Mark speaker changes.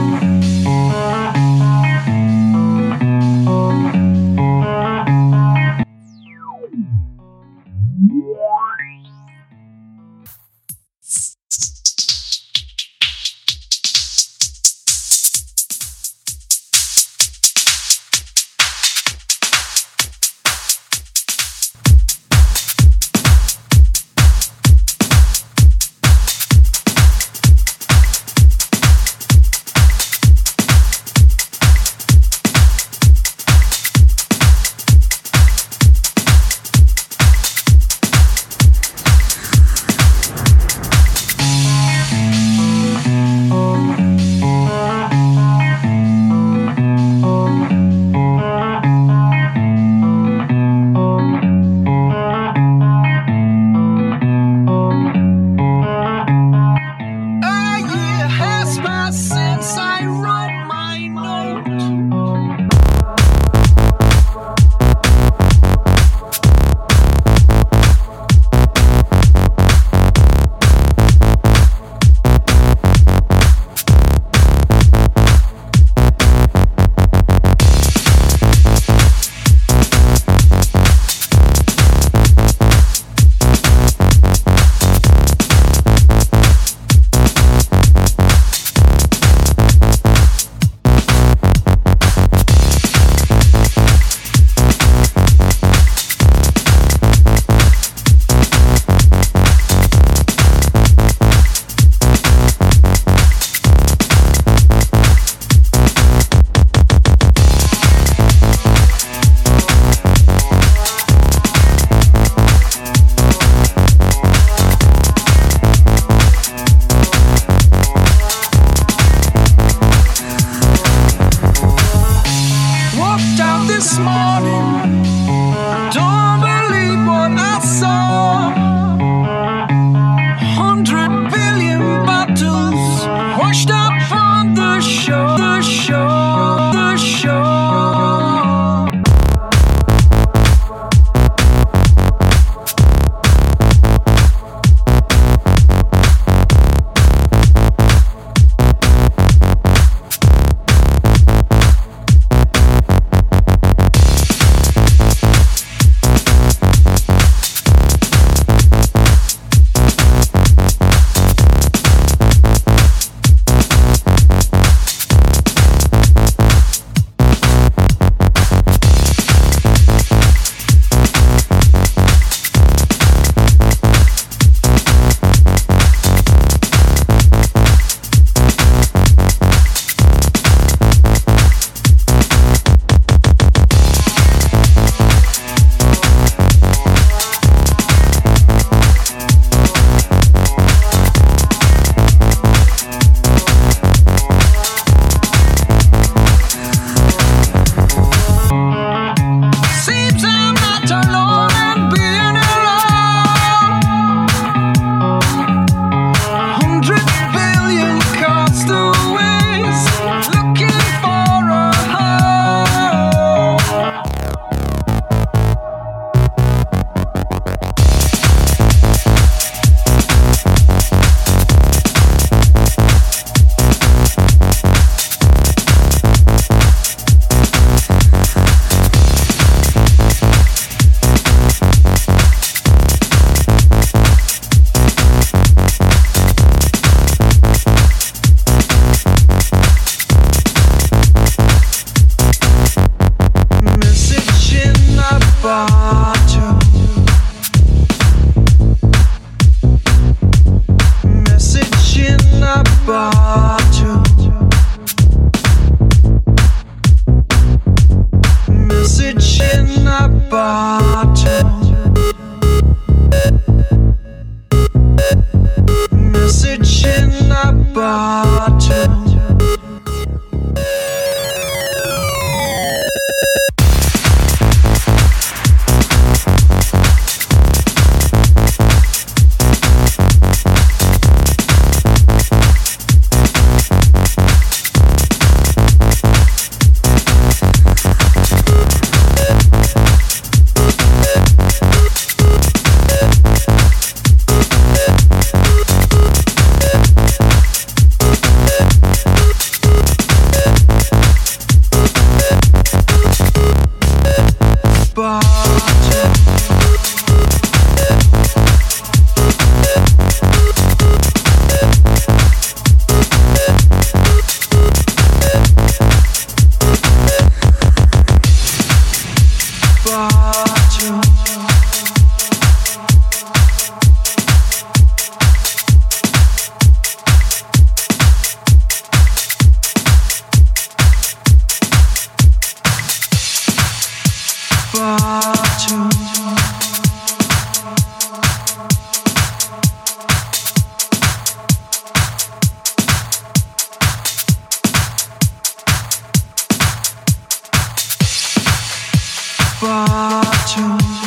Speaker 1: home. in a bottle. fortune